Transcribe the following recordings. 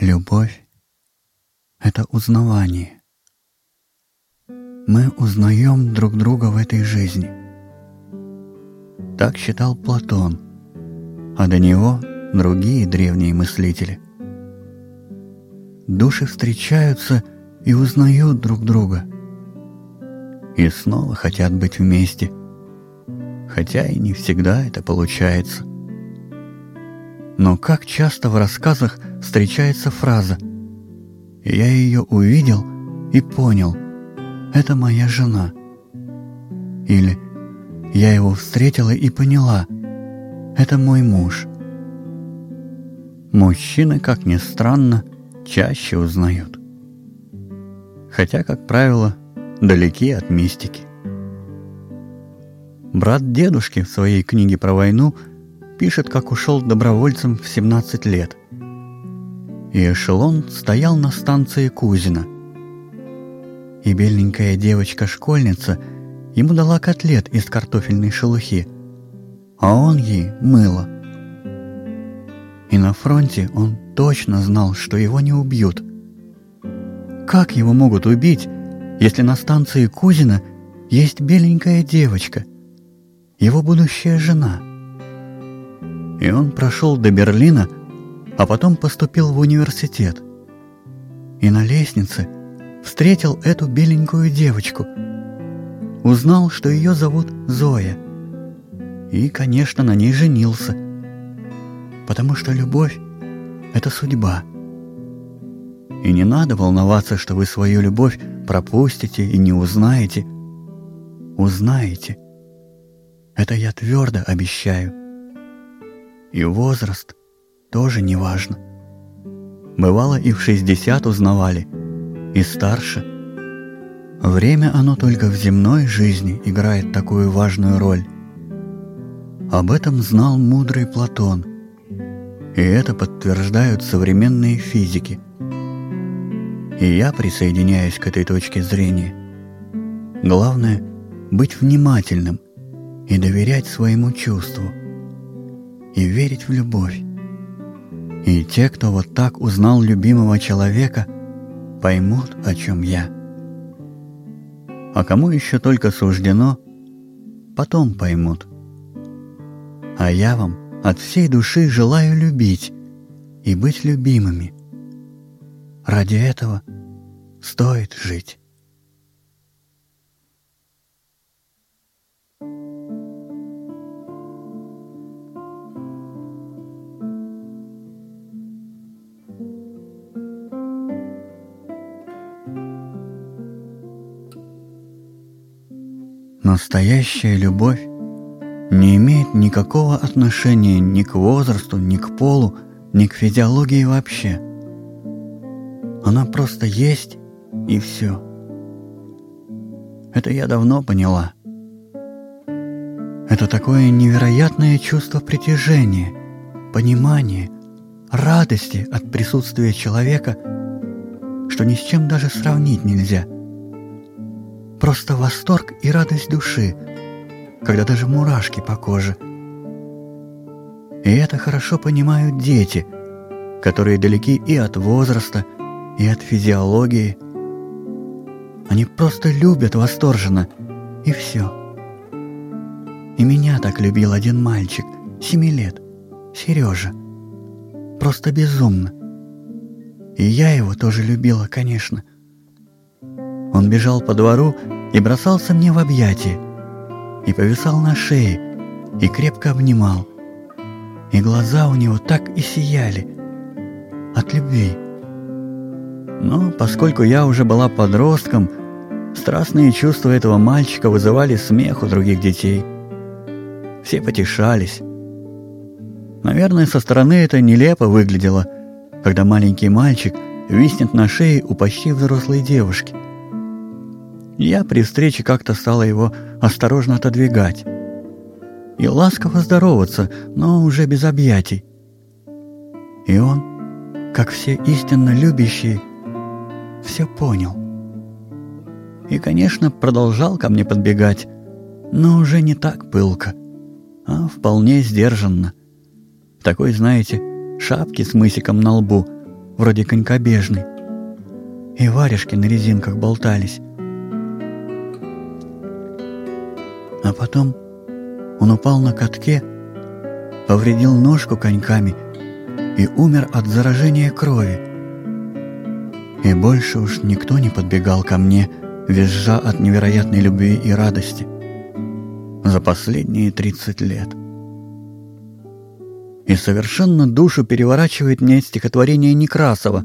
Любовь — это узнавание. Мы узнаем друг друга в этой жизни. Так считал Платон, а до него другие древние мыслители. Души встречаются и узнают друг друга. И снова хотят быть вместе, хотя и не всегда это получается. Но как часто в рассказах встречается фраза «Я ее увидел и понял, это моя жена» или «Я его встретила и поняла, это мой муж». Мужчины, как ни странно, чаще узнают. Хотя, как правило, далеки от мистики. Брат дедушки в своей книге про войну – пишет, как ушел добровольцем в 17 лет. И эшелон стоял на станции Кузина. И беленькая девочка-школьница ему дала котлет из картофельной шелухи, а он ей мыло. И на фронте он точно знал, что его не убьют. Как его могут убить, если на станции Кузина есть беленькая девочка, его будущая жена – и он прошел до Берлина, а потом поступил в университет. И на лестнице встретил эту беленькую девочку. Узнал, что ее зовут Зоя. И, конечно, на ней женился. Потому что любовь — это судьба. И не надо волноваться, что вы свою любовь пропустите и не узнаете. Узнаете. Это я твердо обещаю. И возраст тоже не важно. Бывало и в 60 узнавали, и старше. Время оно только в земной жизни играет такую важную роль. Об этом знал мудрый Платон, и это подтверждают современные физики. И я присоединяюсь к этой точке зрения. Главное — быть внимательным и доверять своему чувству – и верить в любовь. И те, кто вот так узнал любимого человека, поймут, о чем я. А кому еще только суждено, потом поймут. А я вам от всей души желаю любить и быть любимыми. Ради этого стоит жить. Настоящая любовь не имеет никакого отношения ни к возрасту, ни к полу, ни к физиологии вообще. Она просто есть и все. Это я давно поняла. Это такое невероятное чувство притяжения, понимания, радости от присутствия человека, что ни с чем даже сравнить нельзя – Просто восторг и радость души, когда даже мурашки по коже. И это хорошо понимают дети, которые далеки и от возраста, и от физиологии. Они просто любят восторженно, и все. И меня так любил один мальчик, семи лет, Сережа. Просто безумно. И я его тоже любила, конечно. Он бежал по двору и бросался мне в объятия, и повисал на шее, и крепко обнимал. И глаза у него так и сияли от любви. Но поскольку я уже была подростком, страстные чувства этого мальчика вызывали смех у других детей. Все потешались. Наверное, со стороны это нелепо выглядело, когда маленький мальчик виснет на шее у почти взрослой девушки – я при встрече как-то стала его осторожно отодвигать. И ласково здороваться, но уже без объятий. И он, как все истинно любящие, все понял. И, конечно, продолжал ко мне подбегать, но уже не так пылко, а вполне сдержанно. В такой, знаете, шапке с мысиком на лбу, вроде конькобежной. И варежки на резинках болтались. А потом он упал на катке, повредил ножку коньками и умер от заражения крови. И больше уж никто не подбегал ко мне, визжа от невероятной любви и радости. За последние 30 лет. И совершенно душу переворачивает мне стихотворение Некрасова,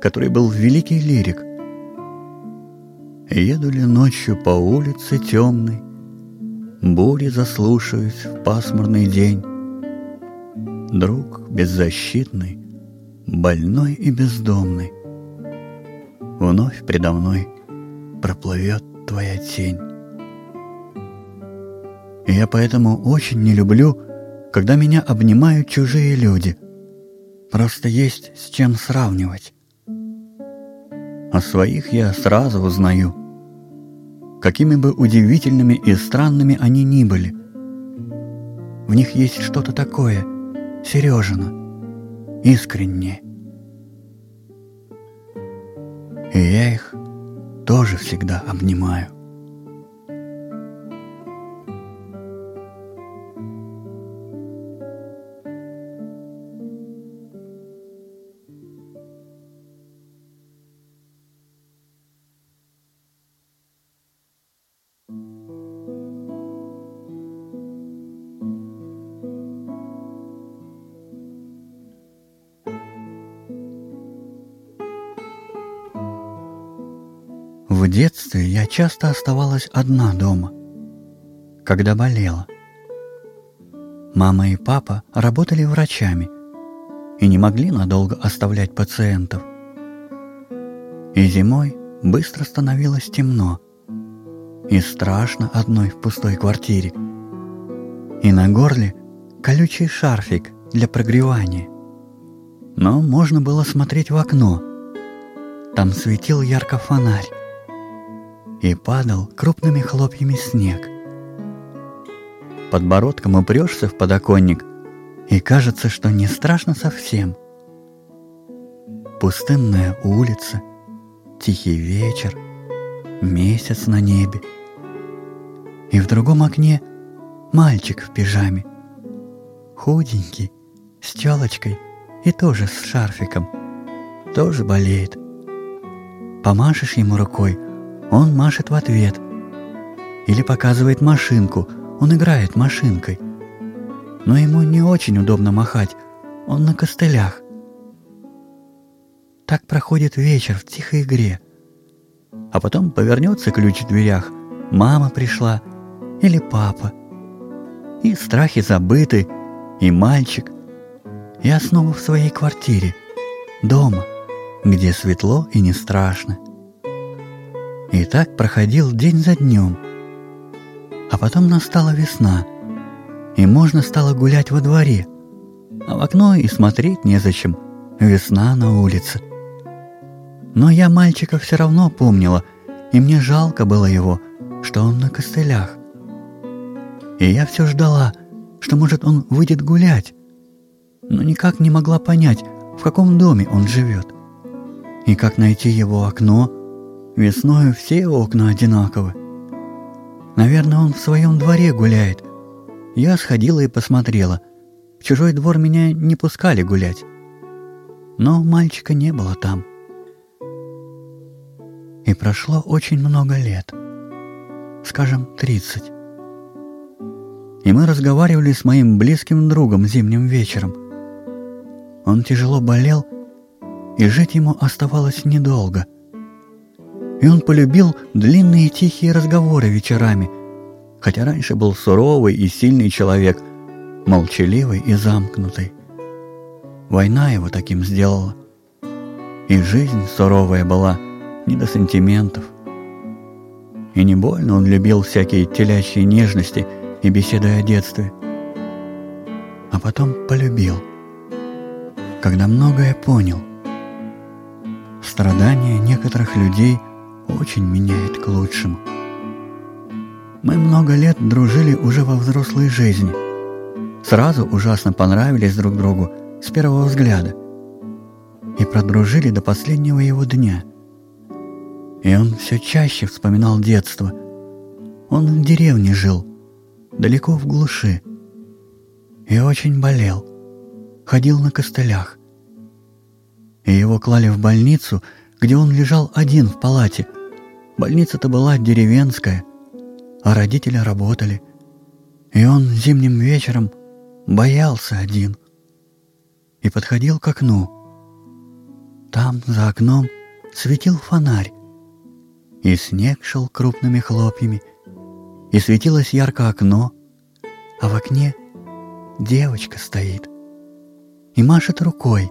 который был великий лирик. Еду ли ночью по улице темной, Бури заслушаюсь в пасмурный день. Друг беззащитный, больной и бездомный, Вновь предо мной проплывет твоя тень. И я поэтому очень не люблю, когда меня обнимают чужие люди. Просто есть с чем сравнивать. А своих я сразу узнаю — какими бы удивительными и странными они ни были. В них есть что-то такое, Сережина, искреннее. И я их тоже всегда обнимаю. Детстве я часто оставалась одна дома, когда болела. Мама и папа работали врачами и не могли надолго оставлять пациентов. И зимой быстро становилось темно, и страшно одной в пустой квартире. И на горле колючий шарфик для прогревания. Но можно было смотреть в окно. Там светил ярко фонарь и падал крупными хлопьями снег. Подбородком упрешься в подоконник, и кажется, что не страшно совсем. Пустынная улица, тихий вечер, месяц на небе. И в другом окне мальчик в пижаме, худенький, с челочкой и тоже с шарфиком, тоже болеет. Помашешь ему рукой, он машет в ответ. Или показывает машинку, он играет машинкой. Но ему не очень удобно махать, он на костылях. Так проходит вечер в тихой игре. А потом повернется ключ в дверях, мама пришла или папа. И страхи забыты, и мальчик. Я снова в своей квартире, дома, где светло и не страшно. И так проходил день за днем. А потом настала весна, и можно стало гулять во дворе, а в окно и смотреть незачем, весна на улице. Но я мальчика все равно помнила, и мне жалко было его, что он на костылях. И я все ждала, что, может, он выйдет гулять, но никак не могла понять, в каком доме он живет, и как найти его окно, Весною все окна одинаковы. Наверное, он в своем дворе гуляет. Я сходила и посмотрела. В чужой двор меня не пускали гулять. Но мальчика не было там. И прошло очень много лет. Скажем, тридцать. И мы разговаривали с моим близким другом зимним вечером. Он тяжело болел, и жить ему оставалось недолго – и он полюбил длинные тихие разговоры вечерами, хотя раньше был суровый и сильный человек, молчаливый и замкнутый. Война его таким сделала. И жизнь суровая была, не до сантиментов. И не больно он любил всякие телячьи нежности и беседы о детстве. А потом полюбил, когда многое понял. Страдания некоторых людей – очень меняет к лучшему. Мы много лет дружили уже во взрослой жизни. Сразу ужасно понравились друг другу с первого взгляда. и продружили до последнего его дня. И он все чаще вспоминал детство. Он в деревне жил, далеко в глуши, и очень болел, ходил на костылях. И его клали в больницу, где он лежал один в палате. Больница-то была деревенская, а родители работали. И он зимним вечером боялся один и подходил к окну. Там, за окном, светил фонарь, и снег шел крупными хлопьями, и светилось ярко окно, а в окне девочка стоит и машет рукой,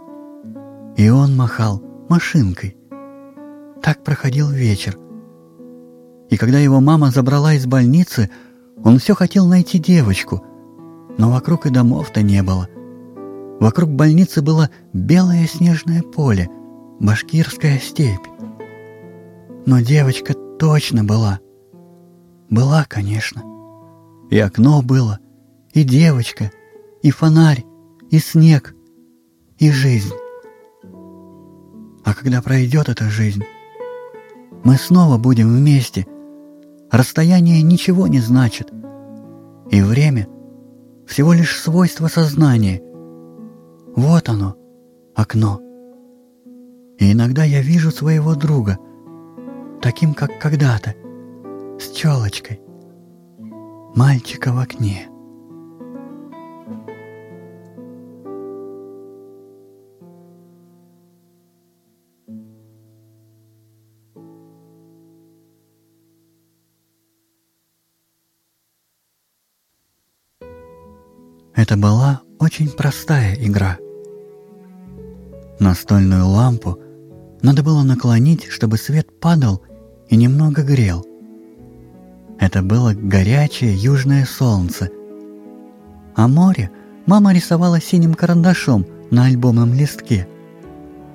и он махал машинкой. Так проходил вечер. И когда его мама забрала из больницы, он все хотел найти девочку, но вокруг и домов-то не было. Вокруг больницы было белое снежное поле, башкирская степь. Но девочка точно была. Была, конечно. И окно было, и девочка, и фонарь, и снег, и жизнь. А когда пройдет эта жизнь, мы снова будем вместе. Расстояние ничего не значит. И время — всего лишь свойство сознания. Вот оно, окно. И иногда я вижу своего друга, таким, как когда-то, с челочкой, мальчика в окне. Это была очень простая игра. Настольную лампу надо было наклонить, чтобы свет падал и немного грел. Это было горячее южное солнце. А море мама рисовала синим карандашом на альбомном листке.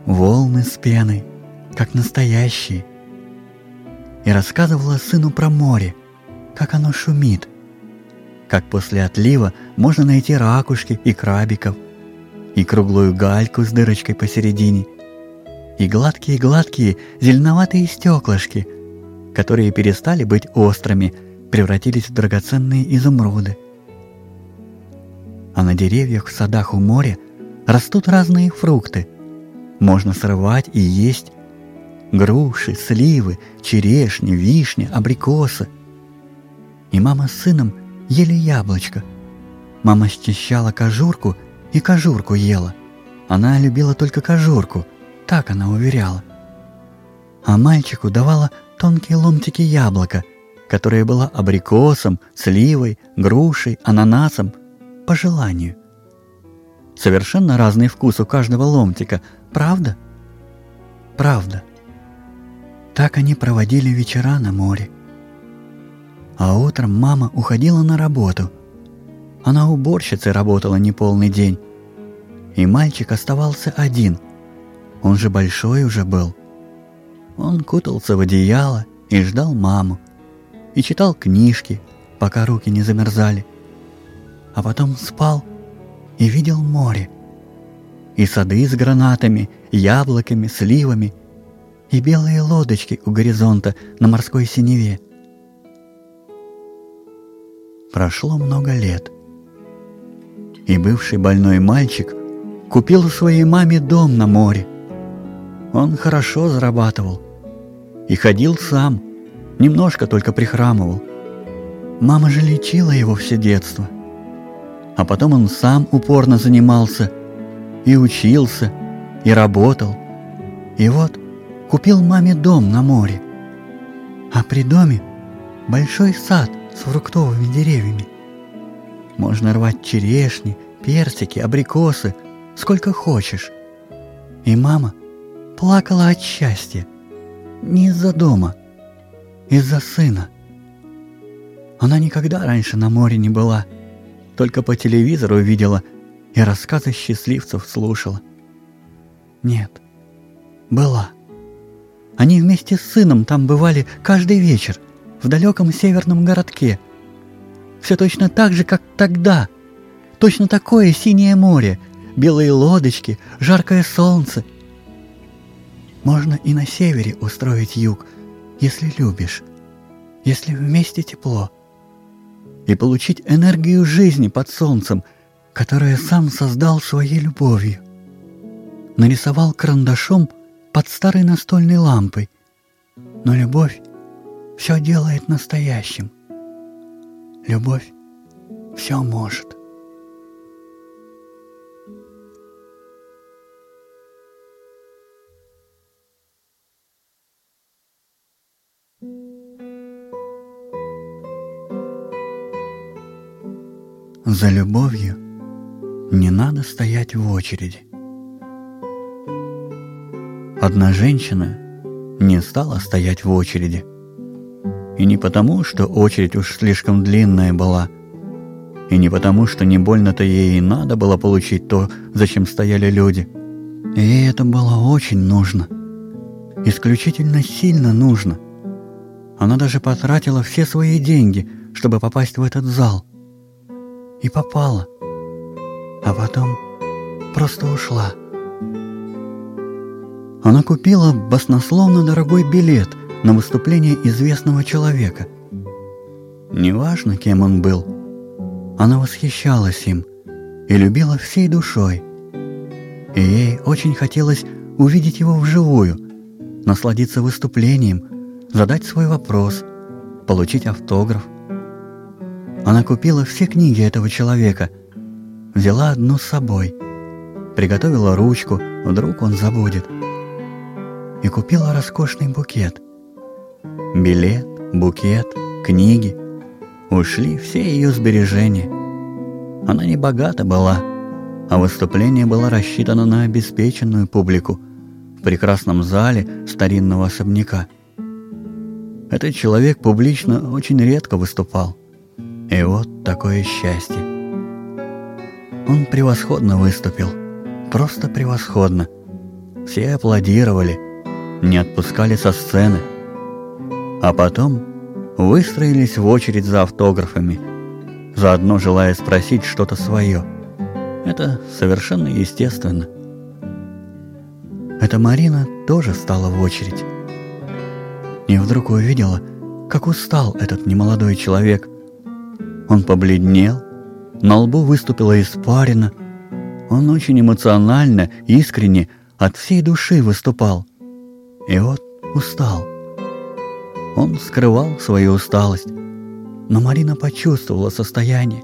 Волны с пеной, как настоящие. И рассказывала сыну про море, как оно шумит – как после отлива можно найти ракушки и крабиков, и круглую гальку с дырочкой посередине, и гладкие-гладкие зеленоватые стеклышки, которые перестали быть острыми, превратились в драгоценные изумруды. А на деревьях в садах у моря растут разные фрукты. Можно срывать и есть груши, сливы, черешни, вишни, абрикосы. И мама с сыном ели яблочко. Мама счищала кожурку и кожурку ела. Она любила только кожурку, так она уверяла. А мальчику давала тонкие ломтики яблока, которое было абрикосом, сливой, грушей, ананасом, по желанию. Совершенно разный вкус у каждого ломтика, правда? Правда. Так они проводили вечера на море. А утром мама уходила на работу. Она уборщицей работала неполный день. И мальчик оставался один. Он же большой уже был. Он кутался в одеяло и ждал маму. И читал книжки, пока руки не замерзали. А потом спал и видел море. И сады с гранатами, яблоками, сливами, и белые лодочки у горизонта на морской синеве – Прошло много лет. И бывший больной мальчик купил своей маме дом на море. Он хорошо зарабатывал и ходил сам, немножко только прихрамывал. Мама же лечила его все детство. А потом он сам упорно занимался и учился, и работал. И вот купил маме дом на море. А при доме большой сад, с фруктовыми деревьями. Можно рвать черешни, персики, абрикосы, сколько хочешь. И мама плакала от счастья. Не из-за дома, из-за сына. Она никогда раньше на море не была, только по телевизору видела и рассказы счастливцев слушала. Нет, была. Они вместе с сыном там бывали каждый вечер – в далеком северном городке. Все точно так же, как тогда. Точно такое синее море, белые лодочки, жаркое солнце. Можно и на севере устроить юг, если любишь, если вместе тепло, и получить энергию жизни под солнцем, которое сам создал своей любовью. Нарисовал карандашом под старой настольной лампой, но любовь все делает настоящим. Любовь все может. За любовью не надо стоять в очереди. Одна женщина не стала стоять в очереди. И не потому, что очередь уж слишком длинная была, и не потому, что не больно-то ей и надо было получить то, зачем стояли люди. Ей это было очень нужно. Исключительно сильно нужно. Она даже потратила все свои деньги, чтобы попасть в этот зал – и попала, а потом просто ушла. Она купила баснословно дорогой билет на выступление известного человека. Неважно, кем он был, она восхищалась им и любила всей душой. И ей очень хотелось увидеть его вживую, насладиться выступлением, задать свой вопрос, получить автограф – она купила все книги этого человека, взяла одну с собой, приготовила ручку, вдруг он забудет, и купила роскошный букет. Билет, букет, книги — ушли все ее сбережения. Она не богата была, а выступление было рассчитано на обеспеченную публику в прекрасном зале старинного особняка. Этот человек публично очень редко выступал. И вот такое счастье. Он превосходно выступил. Просто превосходно. Все аплодировали, не отпускали со сцены. А потом выстроились в очередь за автографами, заодно желая спросить что-то свое. Это совершенно естественно. Эта Марина тоже стала в очередь. И вдруг увидела, как устал этот немолодой человек – он побледнел, на лбу выступила испарина. Он очень эмоционально, искренне, от всей души выступал. И вот устал. Он скрывал свою усталость, но Марина почувствовала состояние.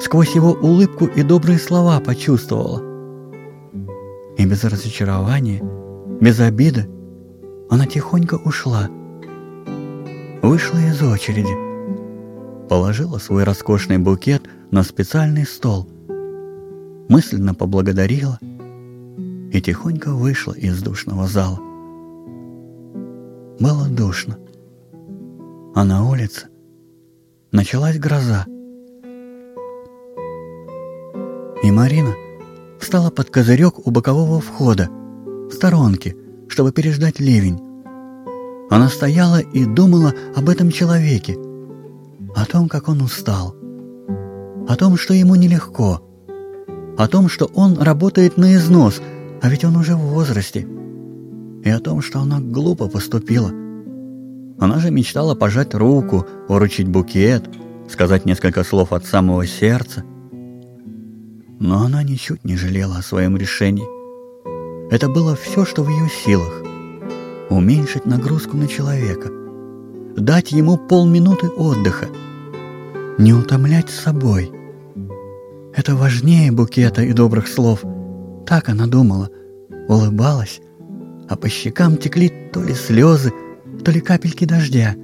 Сквозь его улыбку и добрые слова почувствовала. И без разочарования, без обиды, она тихонько ушла. Вышла из очереди положила свой роскошный букет на специальный стол, мысленно поблагодарила и тихонько вышла из душного зала. Было душно, а на улице началась гроза. И Марина встала под козырек у бокового входа, в сторонке, чтобы переждать ливень. Она стояла и думала об этом человеке, о том, как он устал, о том, что ему нелегко, о том, что он работает на износ, а ведь он уже в возрасте, и о том, что она глупо поступила. Она же мечтала пожать руку, уручить букет, сказать несколько слов от самого сердца. Но она ничуть не жалела о своем решении. Это было все, что в ее силах. Уменьшить нагрузку на человека. Дать ему полминуты отдыха – не утомлять собой. Это важнее букета и добрых слов. Так она думала, улыбалась, а по щекам текли то ли слезы, то ли капельки дождя,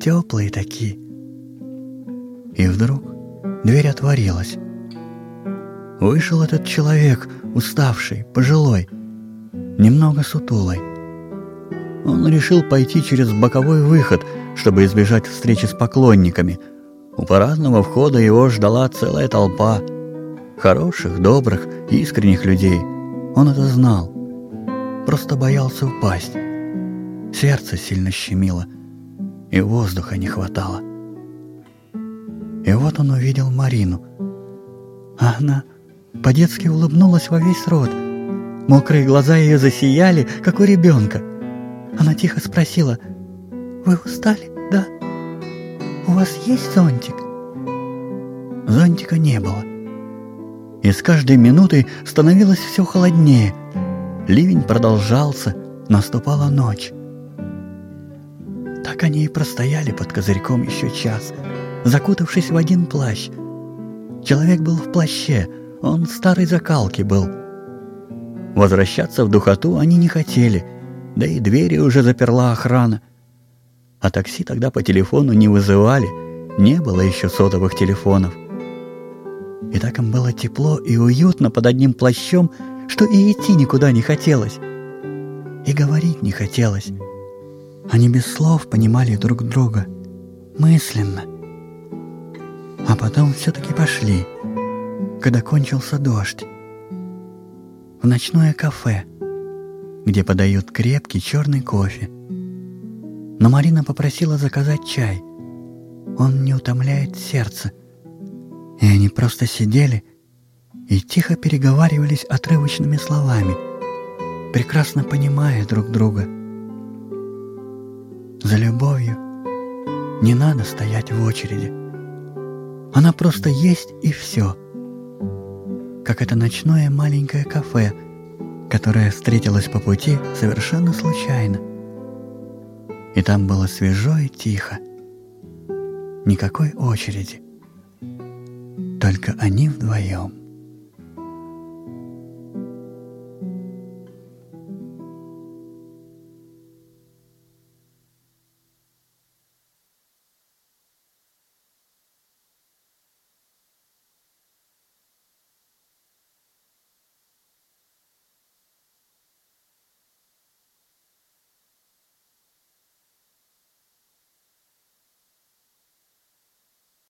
теплые такие. И вдруг дверь отворилась. Вышел этот человек, уставший, пожилой, немного сутулый. Он решил пойти через боковой выход, чтобы избежать встречи с поклонниками – у парадного входа его ждала целая толпа. Хороших, добрых, искренних людей. Он это знал. Просто боялся упасть. Сердце сильно щемило, и воздуха не хватало. И вот он увидел Марину. А она по-детски улыбнулась во весь рот, Мокрые глаза ее засияли, как у ребенка. Она тихо спросила, «Вы устали, да? У вас есть зонтик?» Зонтика не было. И с каждой минутой становилось все холоднее. Ливень продолжался, наступала ночь. Так они и простояли под козырьком еще час, закутавшись в один плащ. Человек был в плаще, он старой закалки был. Возвращаться в духоту они не хотели, да и двери уже заперла охрана. А такси тогда по телефону не вызывали, не было еще сотовых телефонов. И так им было тепло и уютно под одним плащом, что и идти никуда не хотелось. И говорить не хотелось. Они без слов понимали друг друга, мысленно. А потом все-таки пошли, когда кончился дождь. В ночное кафе, где подают крепкий черный кофе. Но Марина попросила заказать чай. Он не утомляет сердце. И они просто сидели и тихо переговаривались отрывочными словами, прекрасно понимая друг друга – за любовью не надо стоять в очереди. Она просто есть и все. Как это ночное маленькое кафе, которое встретилось по пути совершенно случайно. И там было свежо и тихо. Никакой очереди. Только они вдвоем.